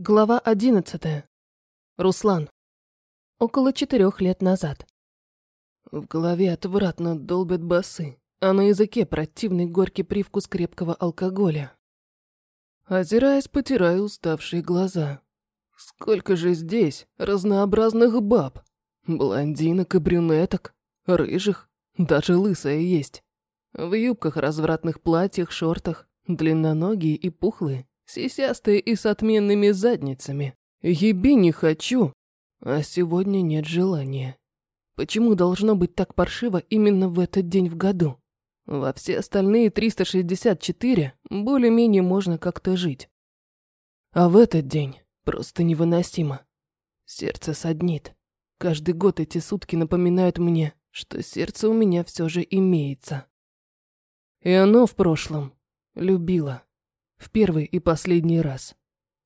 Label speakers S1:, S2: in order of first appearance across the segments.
S1: Глава одиннадцатая. Руслан. Около четырех лет назад. В голове отвратно долбят басы, а на языке противный горький привкус крепкого алкоголя. Озираясь, потираю уставшие глаза. Сколько же здесь разнообразных баб. Блондинок и брюнеток, рыжих, даже лысая есть. В юбках, развратных платьях, шортах, длинноногие и пухлые. Сисястые и с отменными задницами. Еби не хочу, а сегодня нет желания. Почему должно быть так паршиво именно в этот день в году? Во все остальные 364 более-менее можно как-то жить. А в этот день просто невыносимо. Сердце саднит. Каждый год эти сутки напоминают мне, что сердце у меня все же имеется. И оно в прошлом любило. В первый и последний раз.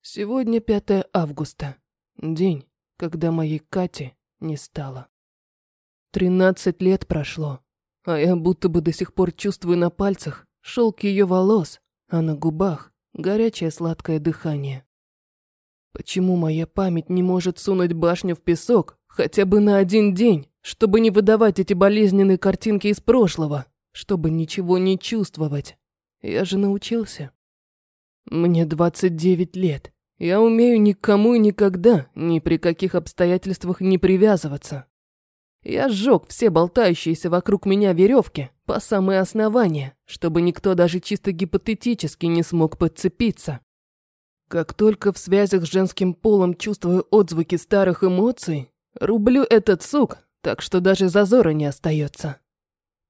S1: Сегодня 5 августа. День, когда моей Кати не стало. Тринадцать лет прошло, а я будто бы до сих пор чувствую на пальцах шелк ее волос, а на губах горячее сладкое дыхание. Почему моя память не может сунуть башню в песок хотя бы на один день, чтобы не выдавать эти болезненные картинки из прошлого, чтобы ничего не чувствовать? Я же научился. Мне 29 лет. Я умею никому и никогда, ни при каких обстоятельствах не привязываться. Я сжег все болтающиеся вокруг меня веревки по самое основание, чтобы никто даже чисто гипотетически не смог подцепиться. Как только в связях с женским полом чувствую отзвуки старых эмоций, рублю этот сук, так что даже зазора не остается.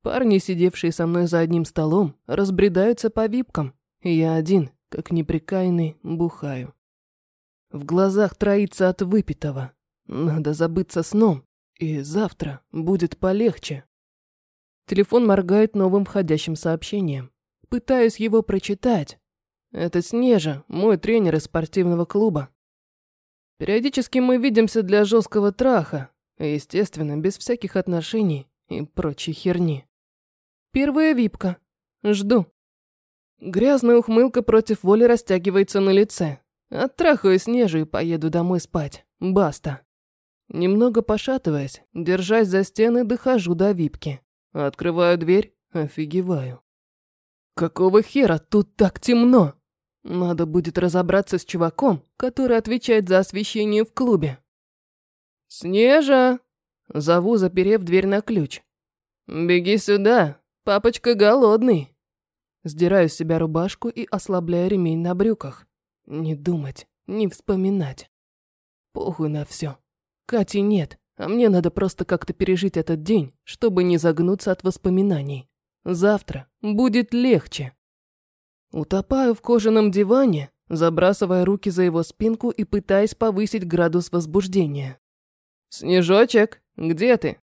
S1: Парни, сидевшие со мной за одним столом, разбредаются по випкам, и я один, как неприкаянный, бухаю. В глазах троится от выпитого. Надо забыться сном, и завтра будет полегче. Телефон моргает новым входящим сообщением. Пытаюсь его прочитать. Это Снежа, мой тренер из спортивного клуба. Периодически мы видимся для жесткого траха, естественно, без всяких отношений и прочей херни. Первая випка. Жду. Грязная ухмылка против воли растягивается на лице. Оттрахаю снежу и поеду домой спать. Баста. Немного пошатываясь, держась за стены, дохожу до випки. Открываю дверь, офигеваю. Какого хера тут так темно? Надо будет разобраться с чуваком, который отвечает за освещение в клубе. «Снежа!» Зову, заперев дверь на ключ. «Беги сюда, папочка голодный!» Сдираю с себя рубашку и ослабляю ремень на брюках. Не думать, не вспоминать. Похуй на все. Кати нет, а мне надо просто как-то пережить этот день, чтобы не загнуться от воспоминаний. Завтра будет легче. Утопаю в кожаном диване, забрасывая руки за его спинку и пытаясь повысить градус возбуждения. «Снежочек, где ты?»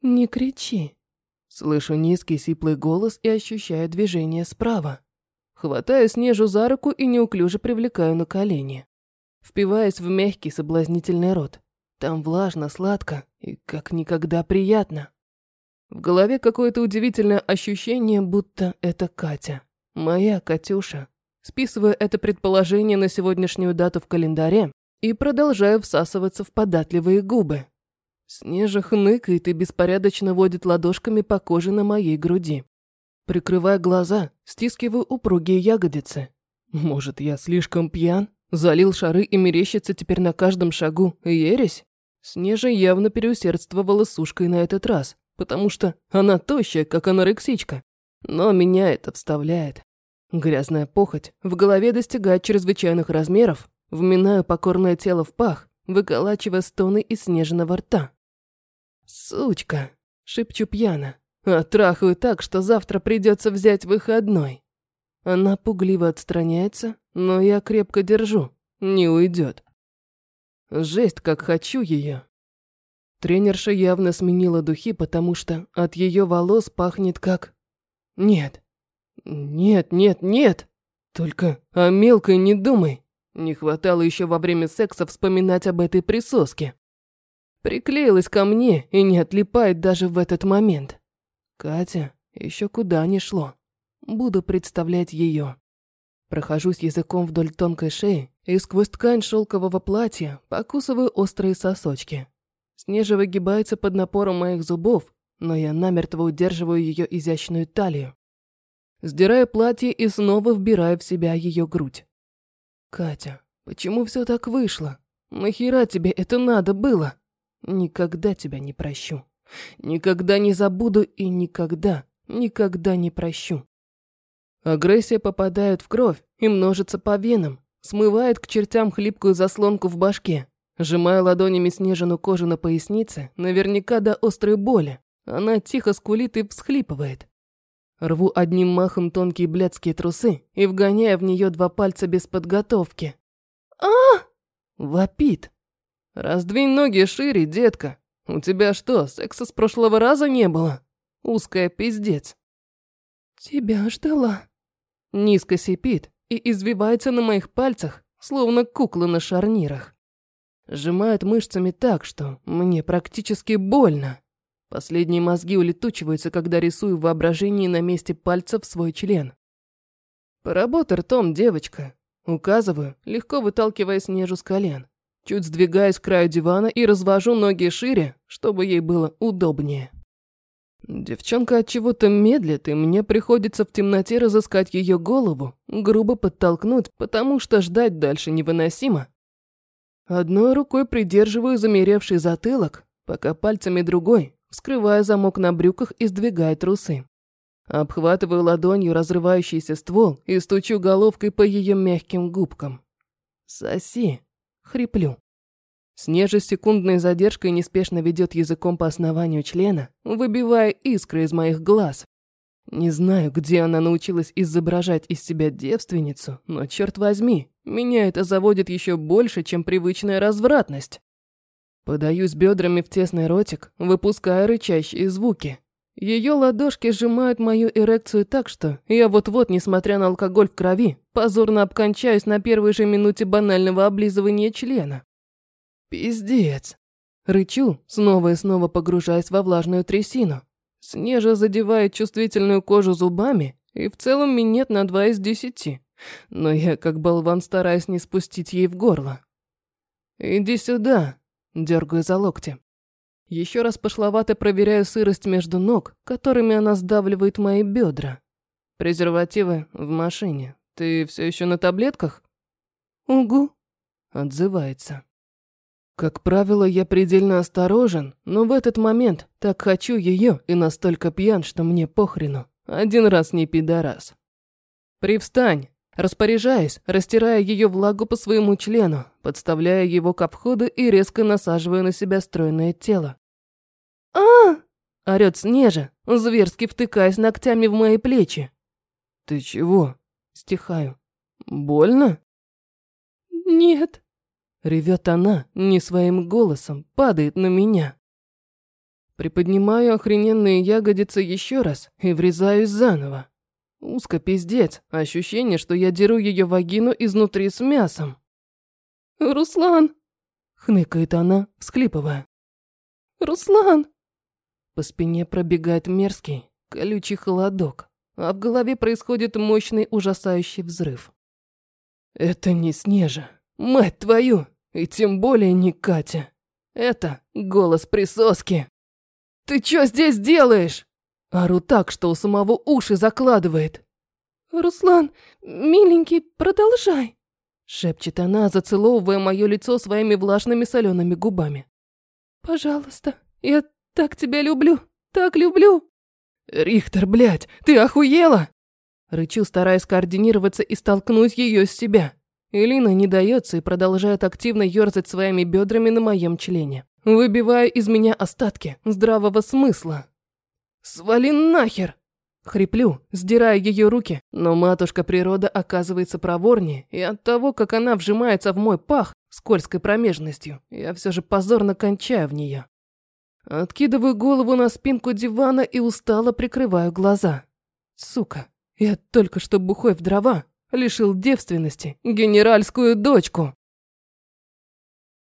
S1: «Не кричи», Слышу низкий сиплый голос и ощущаю движение справа. Хватаю Снежу за руку и неуклюже привлекаю на колени. Впиваясь в мягкий соблазнительный рот. Там влажно, сладко и как никогда приятно. В голове какое-то удивительное ощущение, будто это Катя. Моя Катюша. Списываю это предположение на сегодняшнюю дату в календаре и продолжаю всасываться в податливые губы. Снежа хныкает и беспорядочно водит ладошками по коже на моей груди. Прикрывая глаза, стискиваю упругие ягодицы. Может, я слишком пьян? Залил шары и мерещится теперь на каждом шагу ересь? Снежа явно переусердствовала сушкой на этот раз, потому что она тощая, как анорексичка. Но меня это вставляет. Грязная похоть в голове достигает чрезвычайных размеров, вминаю покорное тело в пах, выколачивая стоны из снежного рта. «Сучка!» – шепчу пьяно. «Отрахаю так, что завтра придется взять выходной». Она пугливо отстраняется, но я крепко держу, не уйдет. Жесть, как хочу ее. Тренерша явно сменила духи, потому что от ее волос пахнет как... Нет. Нет, нет, нет. Только о мелкой не думай. Не хватало еще во время секса вспоминать об этой присоске. Приклеилась ко мне и не отлипает даже в этот момент. Катя еще куда не шло. Буду представлять ее. Прохожусь языком вдоль тонкой шеи и сквозь ткань шелкового платья покусываю острые сосочки. Снежа выгибается под напором моих зубов, но я намертво удерживаю ее изящную талию. Сдираю платье и снова вбираю в себя ее грудь. «Катя, почему все так вышло? Нахера тебе это надо было? Никогда тебя не прощу. Никогда не забуду и никогда, никогда не прощу». Агрессия попадает в кровь и множится по венам, смывает к чертям хлипкую заслонку в башке. Сжимая ладонями снежную кожу на пояснице, наверняка до острой боли. Она тихо скулит и всхлипывает. Рву одним махом тонкие блядские трусы и вгоняя в нее два пальца без подготовки. а Вопит. «Раздвинь ноги шире, детка. У тебя что, секса с прошлого раза не было? Узкая пиздец». «Тебя ждала». Низко сипит и извивается на моих пальцах, словно кукла на шарнирах. Сжимает мышцами так, что мне практически больно. Последние мозги улетучиваются, когда рисую в воображении на месте пальцев свой член. «Поработай ртом, девочка», Указываю, легко выталкивая снежу с колен. Чуть сдвигаюсь к краю дивана и развожу ноги шире, чтобы ей было удобнее. Девчонка от чего-то медлит, и мне приходится в темноте разыскать ее голову, грубо подтолкнуть, потому что ждать дальше невыносимо. Одной рукой придерживаю замеревший затылок, пока пальцами другой, вскрывая замок на брюках и сдвигая трусы. Обхватываю ладонью разрывающийся ствол и стучу головкой по ее мягким губкам. «Соси!» — хриплю. Снежа с секундной задержкой неспешно ведет языком по основанию члена, выбивая искры из моих глаз. Не знаю, где она научилась изображать из себя девственницу, но, черт возьми, меня это заводит еще больше, чем привычная развратность. Подаюсь бедрами в тесный ротик, выпуская рычащие звуки. Ее ладошки сжимают мою эрекцию так, что я вот-вот, несмотря на алкоголь в крови, позорно обкончаюсь на первой же минуте банального облизывания члена. Пиздец. Рычу, снова и снова погружаясь во влажную трясину. Снежа задевает чувствительную кожу зубами, и в целом минет на два из десяти. Но я, как болван, стараюсь не спустить ей в горло. «Иди сюда», – дергаю за локти. Еще раз пошловато проверяю сырость между ног, которыми она сдавливает мои бедра. Презервативы в машине. Ты все еще на таблетках? Угу. Отзывается. Как правило, я предельно осторожен, но в этот момент так хочу ее и настолько пьян, что мне похрену. Один раз не пидорас. Привстань, распоряжаясь, растирая ее влагу по своему члену, подставляя его к обходу и резко насаживая на себя стройное тело а орёт Снежа, зверски втыкаясь ногтями в мои плечи. «Ты чего?» – стихаю. «Больно?» «Нет», – ревет она, не своим голосом, падает на меня. Приподнимаю охрененные ягодицы еще раз и врезаюсь заново. Узко пиздец, ощущение, что я деру ее вагину изнутри с мясом. «Руслан!» – хныкает она, всхлипывая. «Руслан!» По спине пробегает мерзкий, колючий холодок, а в голове происходит мощный ужасающий взрыв. Это не Снежа, мать твою, и тем более не Катя. Это голос присоски. «Ты чё здесь делаешь?» Ору так, что у самого уши закладывает. «Руслан, миленький, продолжай», — шепчет она, зацеловывая мое лицо своими влажными солеными губами. «Пожалуйста, я так тебя люблю, так люблю. Рихтер, блядь, ты охуела? Рычу, стараясь координироваться и столкнуть ее с себя. Элина не дается и продолжает активно ерзать своими бедрами на моем члене, выбивая из меня остатки здравого смысла. «Свали нахер!» Хриплю, сдирая ее руки, но матушка природа оказывается проворнее, и от того, как она вжимается в мой пах скользкой промежностью, я все же позорно кончаю в нее. Откидываю голову на спинку дивана и устало прикрываю глаза. Сука, я только что бухой в дрова лишил девственности генеральскую дочку.